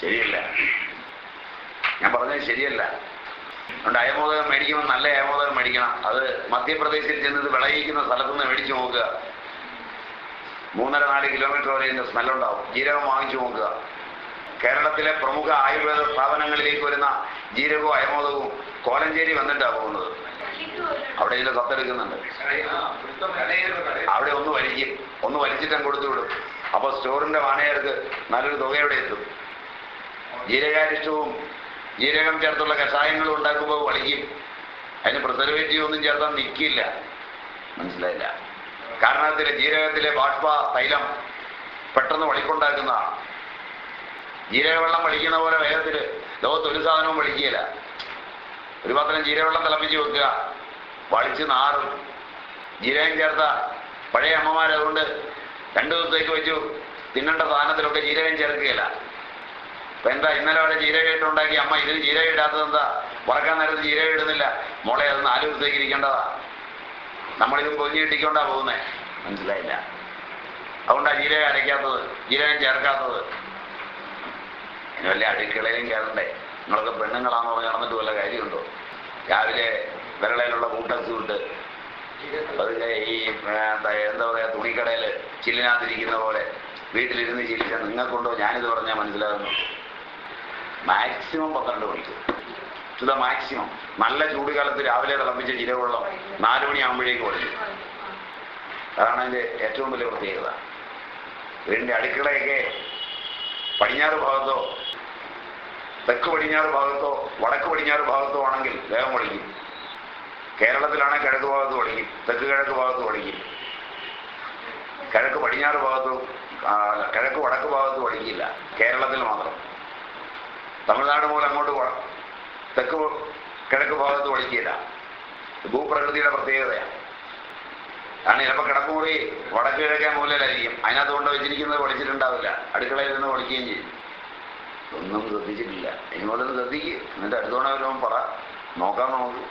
ശരിയല്ല. ഞാൻ പറഞ്ഞത് ശരിയല്ല. അതുകൊണ്ട് അയമോദകം മേടിക്കുമ്പോൾ നല്ല അയമോദകം മേടിക്കണം. അത് മധ്യപ്രദേശിൽ ചെന്നത് വിളയിക്കുന്ന സ്ഥലത്ത് നിന്ന് മേടിച്ചു നോക്കുക. മൂന്നര നാല് കിലോമീറ്റർ വരെ ഇതിന്റെ സ്മെല്ലുണ്ടാവും ജീരകം വാങ്ങിച്ചു നോക്കുക. കേരളത്തിലെ പ്രമുഖ ആയുർവേദ സ്ഥാപനങ്ങളിലേക്ക് വരുന്ന ജീരകവും അയമോദവും കോലഞ്ചേരി വന്നിട്ടാണ് പോകുന്നത്. അവിടെ ഇതിന്റെ കത്തെടുക്കുന്നുണ്ട്. അവിടെ ഒന്ന് വലിക്കും. ഒന്ന് വലിച്ചിട്ടും കൊടുത്തു വിടും. അപ്പൊ സ്റ്റോറിന്റെ വാണയർക്ക് നല്ലൊരു തുകയോടെ എത്തും? ജീരകാരിഷ്ടവും ജീരകം ചേർത്തുള്ള കഷായങ്ങൾ ഉണ്ടാക്കുമ്പോൾ വലിക്കും. അതിന് പ്രിസർവേറ്റീവ് ഒന്നും ചേർത്താൽ നിൽക്കില്ല മനസ്സിലായില്ല. കാരണത്തിലെ ജീരകത്തിലെ ബാഷ്പ തൈലം പെട്ടെന്ന് വളിക്കുണ്ടാക്കുന്നതാണ് ജീരകവെള്ളം വളിക്കുന്ന പോലെ വേഗത്തിൽ ലോകത്ത് ഒരു സാധനവും വളിക്കുകയില്ല. ഒരു പാത്രം ജീരകവെള്ളം തിളപ്പിച്ച് വെക്കുക. വളിച്ച് നാറും. ജീരകം ചേർത്ത പഴയ അമ്മമാർ അതുകൊണ്ട് രണ്ടു ദിവസത്തേക്ക് വെച്ചു. തിന്നേണ്ട സാധനത്തിലൊക്കെ ജീരകം ചേർക്കുകയില്ല. അപ്പൊ എന്താ ഇന്നലെ അവിടെ ജീരകം ഇട്ടുണ്ടാക്കി അമ്മ ഇതിന് ജീരക ഇടാത്തത് എന്താ? വറക്കാൻ നേരത്ത് ജീരകം ഇടുന്നില്ല. മോളെ അത് നാല് ദിവസത്തേക്ക് ഇരിക്കേണ്ടതാ. നമ്മളിതും കൊഞ്ഞി ഇട്ടിക്കൊണ്ടാ പോകുന്നേ. മനസ്സിലായില്ല. അതുകൊണ്ടാ ജീരക അരയ്ക്കാത്തത് ജീരകം ചേർക്കാത്തത്. വല്ല അടുക്കളയിലും കയറണ്ടേ നിങ്ങളൊക്കെ പെണ്ണുങ്ങളാണോ പറഞ്ഞ് വല്ല കാര്യമുണ്ടോ? രാവിലെ വിരളയിലുള്ള കൂട്ടസ് ഉണ്ട് പതുക്കെ ഈ എന്താ പറയാ തുണിക്കടയിൽ ചില്ലിനകത്തിരിക്കുന്ന പോലെ വീട്ടിലിരുന്ന് ചിരിച്ചാൽ നിങ്ങൾക്കുണ്ടോ? ഞാനിത് പറഞ്ഞാൽ മനസ്സിലാകുന്നു മാക്സിമം പന്ത്രണ്ട് മണിക്കൂർ ദ മാക്സിമം നല്ല ചൂടുകാലത്ത് രാവിലെ തിളപ്പിച്ച ചിരവെള്ളം നാലു മണിയാകുമ്പോഴേക്ക് ഒഴിച്ചു അതാണ് അതിന്റെ ഏറ്റവും വലിയ പ്രത്യേകത. വീടിന്റെ അടുക്കളയൊക്കെ പടിഞ്ഞാറ് ഭാഗത്തോ തെക്ക് പടിഞ്ഞാറ് ഭാഗത്തോ വടക്ക് പടിഞ്ഞാറ് ഭാഗത്തോ ആണെങ്കിൽ വേഗം പഠിക്കും കേരളത്തിലാണെങ്കിൽ കിഴക്ക് ഭാഗത്ത് പഠിക്കും തെക്ക് കിഴക്ക് ഭാഗത്ത് പഠിക്കും കിഴക്ക് പടിഞ്ഞാറ് ഭാഗത്ത് കിഴക്ക് വടക്ക് ഭാഗത്ത് പഠിക്കില്ല കേരളത്തിൽ മാത്രം. തമിഴ്നാട് പോലെ അങ്ങോട്ട് തെക്ക് കിഴക്ക് ഭാഗത്ത് പഠിക്കില്ല ഭൂപ്രകൃതിയുടെ പ്രത്യേകതയാണ്. കാരണം ചിലപ്പോൾ കിടപ്പുമുറി വടക്ക് കിഴക്കേ മൂലയിലായിരിക്കും. അതിനകത്ത് കൊണ്ട് വെച്ചിരിക്കുന്നത് പഠിച്ചിട്ടുണ്ടാവില്ല അടുക്കളയിൽ നിന്ന് പഠിക്കുകയും ചെയ്യും. ഒന്നും ശ്രദ്ധിച്ചിട്ടില്ല. ഇനി മുതൽ ശ്രദ്ധിക്കുക എന്നിട്ട് അടുത്തോണ വരുമ്പോൾ പറ. നോക്കാം. നമുക്ക്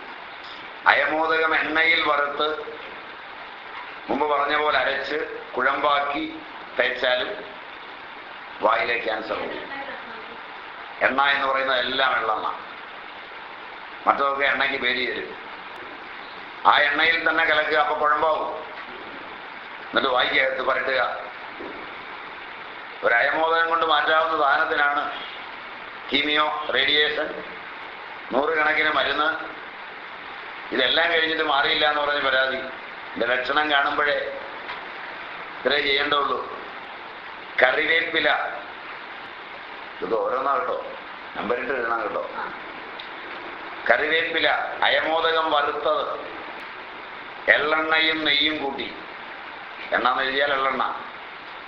അയമോദകം എണ്ണയിൽ വറുത്ത് മുമ്പ് പറഞ്ഞ പോലെ അരച്ച് കുഴമ്പാക്കി തയ്ച്ചാലും വായിലെ ക്യാൻസർ പോകും എണ്ണ എന്ന് പറയുന്നത് എല്ലാം വെള്ളെണ്ണ. മറ്റതൊക്കെ എണ്ണയ്ക്ക് പേര് തരും ആ എണ്ണയിൽ തന്നെ കലക്കുക അപ്പൊ കുഴമ്പാവും. എന്നിട്ട് വായിക്കകത്ത് പരട്ടുക. ഒരു അയമോദകം കൊണ്ട് മാറ്റാവുന്ന സാധനത്തിനാണ് കീമിയോ റേഡിയേഷൻ നൂറുകണക്കിന് മരുന്ന്. ഇതെല്ലാം കഴിഞ്ഞിട്ട് മാറിയില്ല എന്ന് പറഞ്ഞ് പരാതി. ഇതിന്റെ ലക്ഷണം കാണുമ്പോഴേ ഇത്രേ ചെയ്യേണ്ടുള്ളൂ കറിവേപ്പില. ഇത് ഓരോന്നാ കേട്ടോ. നമ്പരിട്ട് എഴുതണം കേട്ടോ. കറിവേപ്പില അയമോദകം വറുത്തത്. എള്ളെണ്ണയും നെയ്യും കൂട്ടി. എണ്ണ എന്ന് എഴുതിയാൽ എള്ളെണ്ണ.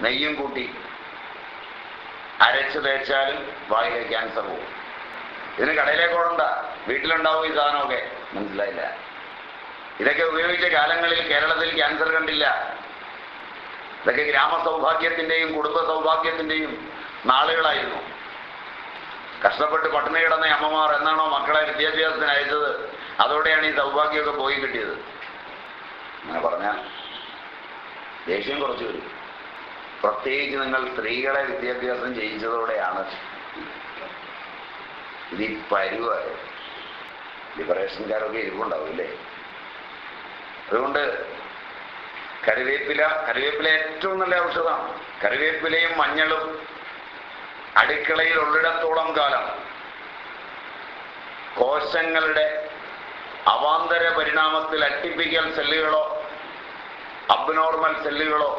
നെയ്യും കൂട്ടി. അരച്ച് തേച്ചാലും വായിലെ ക്യാൻസർ പോകും ഇതിന് കടയിലേക്ക് ഓടണ്ട. വീട്ടിലുണ്ടാവും ഈ സാധനമൊക്കെ. മനസ്സിലായില്ല. ഇതൊക്കെ ഉപയോഗിച്ച കാലങ്ങളിൽ കേരളത്തിൽ ക്യാൻസർ കണ്ടില്ല. ഇതൊക്കെ ഗ്രാമസൗഭാഗ്യത്തിന്റെയും കുടുംബ സൗഭാഗ്യത്തിന്റെയും നാളുകളായിരുന്നു. കഷ്ടപ്പെട്ട് പട്ടിണി കിടന്ന അമ്മമാർ എന്നാണോ മക്കളെ വിദ്യാഭ്യാസത്തിന് അയച്ചത്? അതോടെയാണ് ഈ സൗഭാഗ്യമൊക്കെ പോയി കിട്ടിയത്. അങ്ങനെ പറഞ്ഞാൽ ദേഷ്യം കുറച്ച് വരും. പ്രത്യേകിച്ച് നിങ്ങൾ സ്ത്രീകളെ വിദ്യാഭ്യാസം ചെയ്യിച്ചതോടെയാണ് ഇത് ഈ പരുവായത് ലിബറേഷൻകാരൊക്കെ ഇരിവുണ്ടാവും അല്ലേ? അതുകൊണ്ട് കറിവേപ്പില കറിവേപ്പില ഏറ്റവും നല്ല ഔഷധമാണ്. കറിവേപ്പിലയും മഞ്ഞളും അടുക്കളയിൽ ഉള്ളിടത്തോളം കാലം കോശങ്ങളുടെ അവാന്തര പരിണാമത്തിൽ അട്ടിപ്പിക്കൽ സെല്ലുകളോ അബ്നോർമൽ സെല്ലുകളോ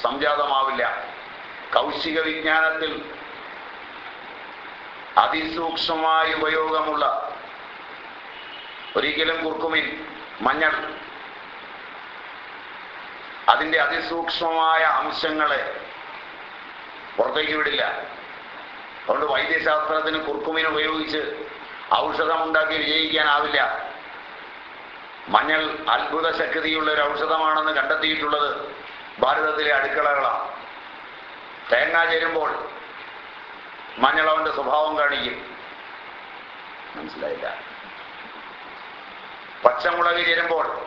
സംജാതമാവില്ല. കൗശിക വിജ്ഞാനത്തിൽ അതിസൂക്ഷ്മമായ ഉപയോഗമുള്ള ഒരിക്കലും കുർക്കുമിൻ മഞ്ഞൾ. അതിന്റെ അതിസൂക്ഷ്മമായ അംശങ്ങളെ പുറത്തേക്ക് വിടില്ല. അതുകൊണ്ട് വൈദ്യശാസ്ത്രത്തിന് കുർക്കുമിൻ ഉപയോഗിച്ച് ഔഷധമുണ്ടാക്കി വിജയിക്കാനാവില്ല. മഞ്ഞൾ അത്ഭുത ശക്തിയുള്ള ഒരു ഔഷധമാണെന്ന് കണ്ടെത്തിയിട്ടുള്ളത് ഭാരതത്തിലെ അടുക്കളകളാണ് തേങ്ങ ചേരുമ്പോൾ മഞ്ഞൾ അവന്റെ സ്വഭാവം കാണിക്കും. മനസ്സിലായില്ല. പച്ചമുളക് ചേരുമ്പോൾ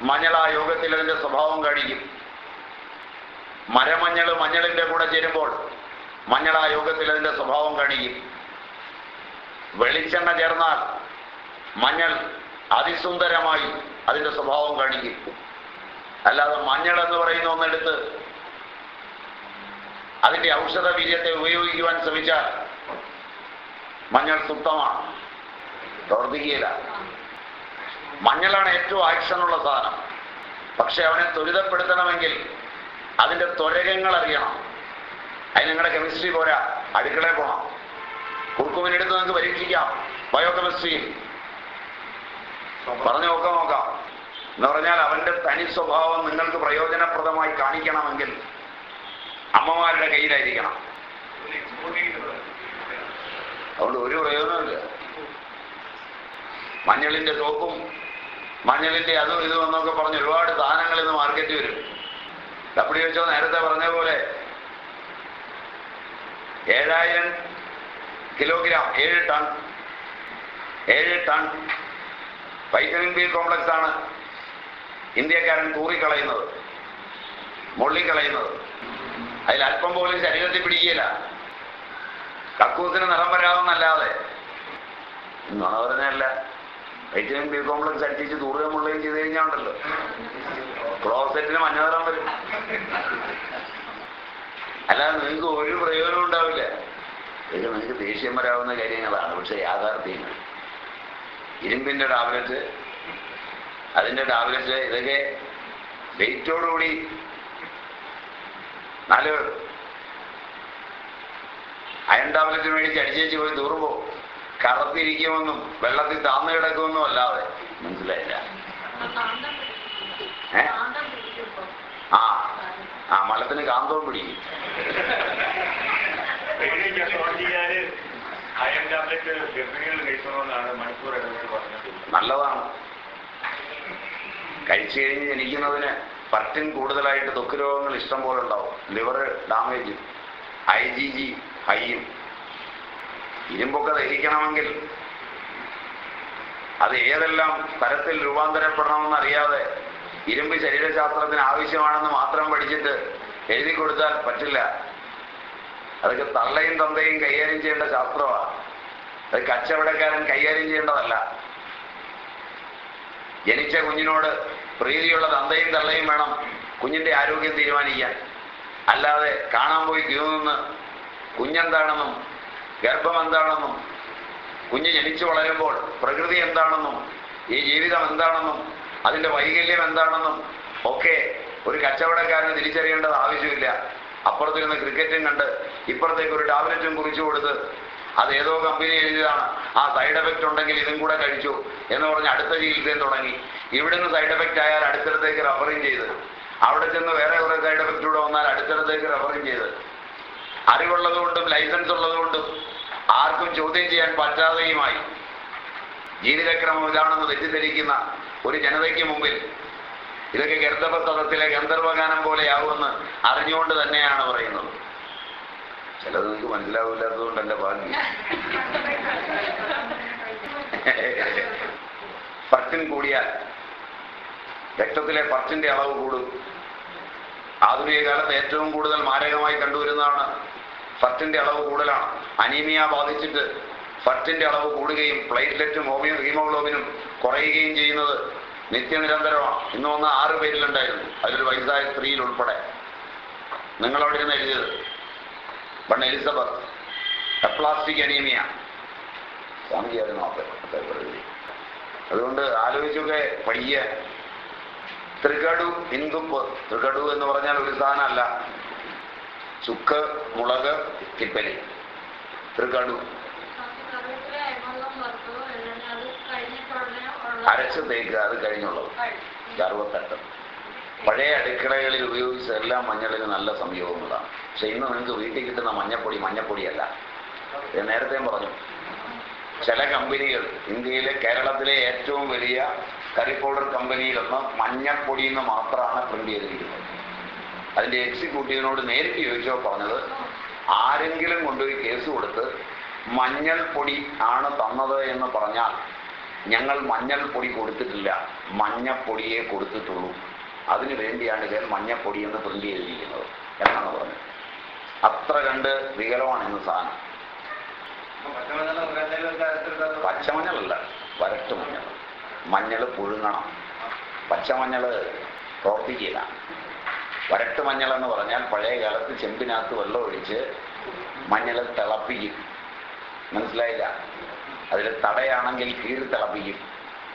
മഞ്ഞൾ ആ യോഗത്തിൽ അതിന്റെ സ്വഭാവം കാണിക്കും. മരമഞ്ഞൾ മഞ്ഞളിന്റെ കൂടെ ചേരുമ്പോൾ മഞ്ഞൾ ആ യോഗത്തിൽ അതിന്റെ സ്വഭാവം കാണിക്കും. വെളിച്ചെണ്ണ ചേർന്നാൽ മഞ്ഞൾ അതിസുന്ദരമായി അതിന്റെ സ്വഭാവം കാണിക്കും. അല്ലാതെ മഞ്ഞൾ എന്ന് പറയുന്ന ഒന്നെടുത്ത് അതിന്റെ ഔഷധ വീര്യത്തെ ഉപയോഗിക്കുവാൻ ശ്രമിച്ചാൽ മഞ്ഞൾ സുപ്തമാണ്. പ്രവർത്തിക്കുകയില്ല. മഞ്ഞളാണ് ഏറ്റവും ആക്ഷനുള്ള സാധനം. പക്ഷെ അവനെ ത്വരിതപ്പെടുത്തണമെങ്കിൽ അതിന്റെ ത്വരകങ്ങൾ അറിയണം. അതിന് നിങ്ങളുടെ കെമിസ്ട്രി പോരാ. അടുക്കളയിൽ പോണം. കുറുക്കുമിനെടുത്ത് നിങ്ങൾക്ക് പരീക്ഷിക്കാം. ബയോ കെമിസ്ട്രിയിൽ പറഞ്ഞു നോക്കാം നോക്കാം. എന്ന് പറഞ്ഞാൽ അവന്റെ തനി സ്വഭാവം നിങ്ങൾക്ക് പ്രയോജനപ്രദമായി കാണിക്കണമെങ്കിൽ അമ്മമാരുടെ കയ്യിലായിരിക്കണം. അതുകൊണ്ട് ഒരു പ്രയോജനമില്ല മഞ്ഞളിന്റെ സോപ്പും മഞ്ഞളിന്റെ അതും ഇതും എന്നൊക്കെ പറഞ്ഞ് ഒരുപാട് സാധനങ്ങൾ ഇന്ന് മാർക്കറ്റ് വരും. ഡബ്ല്യു എച്ച്ഒ നേരത്തെ പറഞ്ഞ പോലെ ഏഴായിരം കിലോഗ്രാം ഏഴ് ടൺ ഏഴ് ടൺ വൈറ്റമിൻ ബി കോംപ്ലക്സ് ആണ് ഇന്ത്യക്കാരൻ തൂറിക്കളയുന്നത് മുള്ളിക്കളയുന്നത്. അതിൽ അല്പം പോലും ശരീരത്തിൽ പിടിക്കുകയില്ല. കക്കൂസിന് നിറം വരാമെന്നല്ലാതെ എന്നാണ് പറഞ്ഞല്ല വൈറ്റമിൻ ബി കോംപ്ലക്സ് അടിച്ച് തൂറുകയും മുള്ളുകയും ചെയ്ത് കഴിഞ്ഞാൽ ഉണ്ടല്ലോ ക്ലോസറ്റിന് മഞ്ഞ നിറം വരും. അല്ലാതെ നിങ്ങൾക്ക് ഒരു പ്രയോജനം ഉണ്ടാവില്ല. ഇത് നിങ്ങൾക്ക് ദേഷ്യം വരാവുന്ന കാര്യങ്ങളാണ് പക്ഷെ യാഥാർത്ഥ്യങ്ങൾ. ഇരുമ്പിന്റെ അതിന്റെ ടാർഗറ്റ് ഇതൊക്കെ വെയിറ്റോടുകൂടി നാല് അയൺ ടാബ്ലറ്റിന് വേണ്ടി ചടിച്ചേച്ച് പോയി തൂറുമ്പോ കറുത്തിരിക്കുമെന്നും വെള്ളത്തിൽ താന്നു കിടക്കുമെന്നും അല്ലാതെ. മനസ്സിലായില്ല. ഏ? ആ ആ മലത്തിന് കാന്തവും പിടിക്കും. ചെയ്യാന് അയൺ ടാബ്ലറ്റ് ഗർഭിണികൾ കഴിക്കണമെന്നാണ് മണിക്കൂർ ഇടപെട്ട് പറഞ്ഞത് നല്ലതാണ് കഴിച്ചു കഴിഞ്ഞ് ജനിക്കുന്നതിന് പർട്ടിൻ കൂടുതലായിട്ട് ദുഃഖ രോഗങ്ങൾ ഇഷ്ടം പോലെ ഉണ്ടാവും. Liver damage I G G ഹൈയും. ഇരുമ്പൊക്കെ ദഹിക്കണമെങ്കിൽ അത് ഏതെല്ലാം തരത്തിൽ രൂപാന്തരപ്പെടണമെന്ന് അറിയാതെ ഇരുമ്പ് ശരീരശാസ്ത്രത്തിന് ആവശ്യമാണെന്ന് മാത്രം പഠിച്ചിട്ട് എഴുതി കൊടുത്താൽ പറ്റില്ല. അതൊക്കെ തള്ളയും തന്തയും കൈകാര്യം ചെയ്യേണ്ട ശാസ്ത്രമാണ് അത് കച്ചവടക്കാരൻ കൈകാര്യം ചെയ്യേണ്ടതല്ല. ജനിച്ച കുഞ്ഞിനോട് പ്രീതിയുള്ള തന്തയും തള്ളയും വേണം കുഞ്ഞിന്റെ ആരോഗ്യം തീരുമാനിക്കാൻ. അല്ലാതെ കാണാൻ പോയി ക്യൂ കുഞ്ഞെന്താണെന്നും ഗർഭം എന്താണെന്നും കുഞ്ഞ് ജനിച്ചു വളരുമ്പോൾ പ്രകൃതി എന്താണെന്നും ഈ ജീവിതം എന്താണെന്നും അതിന്റെ വൈകല്യം എന്താണെന്നും ഒക്കെ ഒരു കച്ചവടക്കാരന് തിരിച്ചറിയേണ്ടത് ആവശ്യമില്ല. അപ്പുറത്തിരുന്ന് ക്രിക്കറ്റും കണ്ട് ഇപ്പുറത്തേക്ക് ഒരു ടാബ്ലറ്റും കുറിച്ചു കൊടുത്ത് അത് ഏതോ കമ്പനി എഴുതിയതാണ്. ആ സൈഡ് എഫക്റ്റ് ഉണ്ടെങ്കിൽ ഇതും കൂടെ കഴിച്ചു എന്ന് പറഞ്ഞ് അടുത്ത ചികിത്സയും തുടങ്ങി. ഇവിടുന്ന് സൈഡ് എഫക്റ്റ് ആയാൽ അടുത്തിടത്തേക്ക് റഫറിങ് ചെയ്ത്. അവിടെ ചെന്ന് വേറെ കുറെ സൈഡ് എഫക്റ്റ് കൂടെ വന്നാൽ അടുത്തിടത്തേക്ക് റഫറിങ് ചെയ്ത്. അറിവുള്ളതുകൊണ്ടും ലൈസൻസ് ഉള്ളതുകൊണ്ടും ആർക്കും ചോദ്യം ചെയ്യാൻ പറ്റാതെയുമായി. ജീവിതക്രമം ഇതാണെന്ന് തെറ്റിദ്ധരിക്കുന്ന ഒരു ജനതയ്ക്ക് മുമ്പിൽ ഇതൊക്കെ ഗന്ധർവ സദസ്സിലെ ഗന്ധർവഗാനം പോലെയാവുമെന്ന് അറിഞ്ഞുകൊണ്ട് തന്നെയാണ് പറയുന്നത്. ചിലത് നിങ്ങൾക്ക് മനസ്സിലാവില്ലാത്തതുകൊണ്ട് എന്റെ ഭാഗ്യം. പട്ടിൻ കൂടിയാൽ രക്തത്തിലെ പട്ടിന്റെ അളവ് കൂടും. ആധുനിക കാലത്ത് ഏറ്റവും കൂടുതൽ മാരകമായി കണ്ടുവരുന്നതാണ് ഫർട്ടിന്റെ അളവ് കൂടുതലാണ്. അനീമിയ ബാധിച്ചിട്ട് ഫർട്ടിന്റെ അളവ് കൂടുകയും പ്ലേറ്റ്ലെറ്റും ഹോമിയോ ഹീമോഗ്ലോബിനും കുറയുകയും ചെയ്യുന്നത് നിത്യനിരന്തരമാണ്. ഇന്ന് വന്ന ആറ് പേരിലുണ്ടായിരുന്നു. അതിലൊരു വയസ്സായ സ്ത്രീയിൽ ഉൾപ്പെടെ. നിങ്ങളവിടെ ഇരുന്ന് എഴുതിയത്. പണ്ട് എലിസബത്ത് എപ്ലാസ്റ്റിക് അനീമിയ സ്വാമിജി അത് നോക്കി അതുകൊണ്ട് ആലോചിച്ചൊക്കെ പയ്യ തൃകടു ഹിന്ദുപ്പ് തൃകടു എന്ന് പറഞ്ഞാൽ ഒരു സാധനമല്ല. ചുക്ക് മുളക് തിപ്പലി. തൃകടു അരച്ച് തേക്കുക. അത് കഴിഞ്ഞുള്ളത് കഴി- അറുപത്തെട്ട്. പഴയ അടുക്കളകളിൽ ഉപയോഗിച്ച എല്ലാ മഞ്ഞളിന് നല്ല സംയോഗങ്ങളാണ് പക്ഷെ ഇന്ന് നിങ്ങൾക്ക് വീട്ടിൽ കിട്ടുന്ന മഞ്ഞപ്പൊടി മഞ്ഞപ്പൊടിയല്ല. ഞാൻ പറഞ്ഞു. ചില കമ്പനികൾ ഇന്ത്യയിലെ കേരളത്തിലെ ഏറ്റവും വലിയ കറി പൗഡർ കമ്പനിയിലൊന്ന് മഞ്ഞപ്പൊടി എന്ന് മാത്രമാണ് പ്രിന്റ് ചെയ്തിരിക്കുന്നത്. അതിന്റെ എക്സിക്യൂട്ടീവിനോട് നേരിട്ട് ചോദിച്ചോ പറഞ്ഞത് ആരെങ്കിലും കൊണ്ടുപോയി കേസ് കൊടുത്ത് മഞ്ഞൾപ്പൊടി ആണ് തന്നത് എന്ന് പറഞ്ഞാൽ ഞങ്ങൾ മഞ്ഞൾപ്പൊടി കൊടുത്തിട്ടില്ല. മഞ്ഞപ്പൊടിയെ കൊടുത്തിട്ടുള്ളൂ. അതിനു വേണ്ടിയാണ് ഇവർ മഞ്ഞപ്പൊടി എന്ന് പ്രിന്റ് ചെയ്തിരിക്കുന്നത് എന്നാണ് പറഞ്ഞത്. അത്ര കണ്ട് വികലമാണ് ഇന്ന് സാധനം. പച്ചമഞ്ഞളല്ല വരട്ട് മഞ്ഞൾ. മഞ്ഞൾ പുഴുങ്ങണം. പച്ചമഞ്ഞൾ പ്രവർത്തിക്കില്ല. വരട്ട് മഞ്ഞൾ എന്ന് പറഞ്ഞാൽ പഴയ കാലത്ത് ചെമ്പിനകത്ത് വെള്ളം ഒഴിച്ച് മഞ്ഞൾ തിളപ്പിക്കും. മനസ്സിലായില്ല? അതിൽ തടയാണെങ്കിൽ കീറി തിളപ്പിക്കും.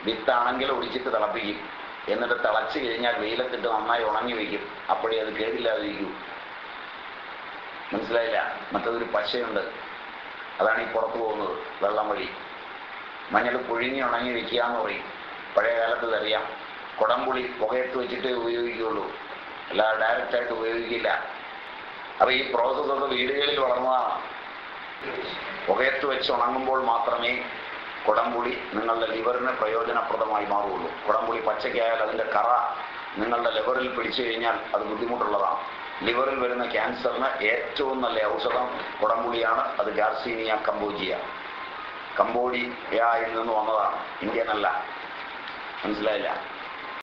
വിത്താണെങ്കിൽ ഒടിച്ചിട്ട് തിളപ്പിക്കും. എന്നിട്ട് തിളച്ച് കഴിഞ്ഞാൽ വെയിലത്തിട്ട് നന്നായി ഉണങ്ങി വയ്ക്കും. അപ്പോഴേ അത് കേടില്ലാതിരിക്കൂ. മനസ്സിലായില്ല? മറ്റതൊരു പശയുണ്ട്. അതാണ് ഈ പുറത്തു പോകുന്നത് വെള്ളം വഴി. മഞ്ഞൾ പുഴുങ്ങി ഉണങ്ങി വയ്ക്കുക എന്ന് പറയും. പഴയ കാലത്ത് അറിയാം കുടംപുളി പുകയിട്ട് വെച്ചിട്ടേ ഉപയോഗിക്കുകയുള്ളൂ. അല്ലാതെ ഡയറക്റ്റായിട്ട് ഉപയോഗിക്കില്ല. അപ്പൊ ഈ പ്രോസസ്സൊക്കെ വീടുകളിൽ വളർന്നതാണ്. പുകയത്ത് വെച്ച് ഉണങ്ങുമ്പോൾ മാത്രമേ കുടംപുളി നിങ്ങളുടെ ലിവറിന് പ്രയോജനപ്രദമായി മാറുകയുള്ളൂ. കുടംപുളി പച്ചയ്ക്കായാൽ അതിന്റെ കറ നിങ്ങളുടെ ലിവറിൽ പിടിച്ചു കഴിഞ്ഞാൽ അത് ബുദ്ധിമുട്ടുള്ളതാണ്. ലിവറിൽ വരുന്ന ക്യാൻസറിന് ഏറ്റവും നല്ല ഔഷധം കുടംപുളിയാണ്. അത് ഗാർസീനിയ കമ്പോജിയ കമ്പോഡിയയിൽ നിന്ന് വന്നതാണ്. ഇന്ത്യനല്ല മനസ്സിലായില്ല?